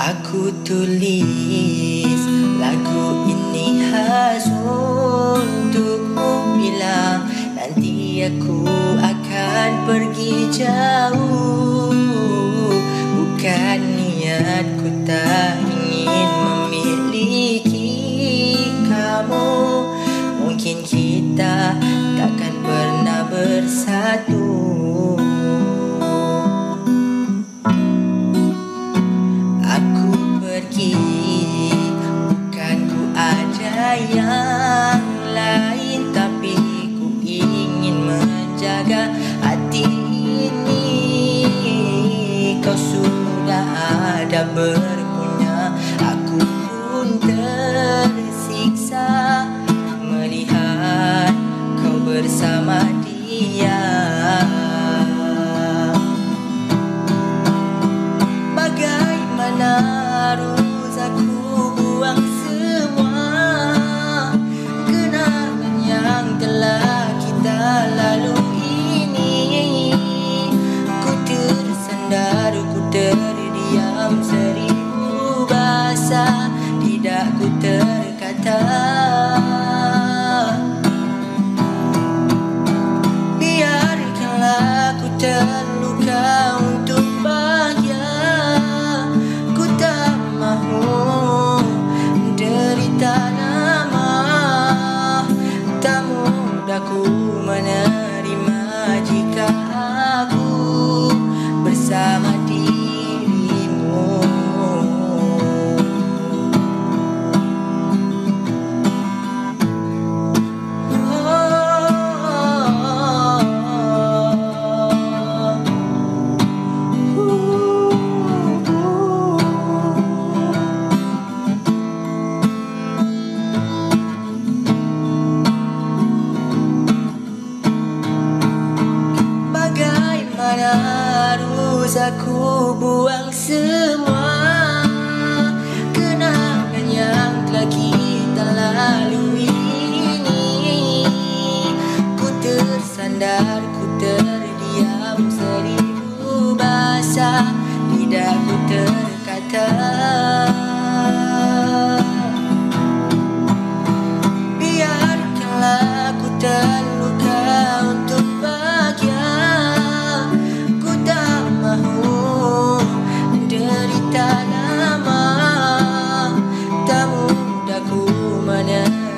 Aku tulis lagu ini khas untukmu bilang Nanti aku akan pergi jauh. Bukan niatku tak ingin memiliki kamu. Mungkin kita takkan pernah bersatu yang lain Tapi ku ingin menjaga hati ini. Kau sudah ada berpunya baru aku mudah ku aku buang semua kenangan yang telah kita lalui ini. Ku tersandar ku terdiam seribu bahasa tidak ku terkata. Biarkanlah ku terlalu permanent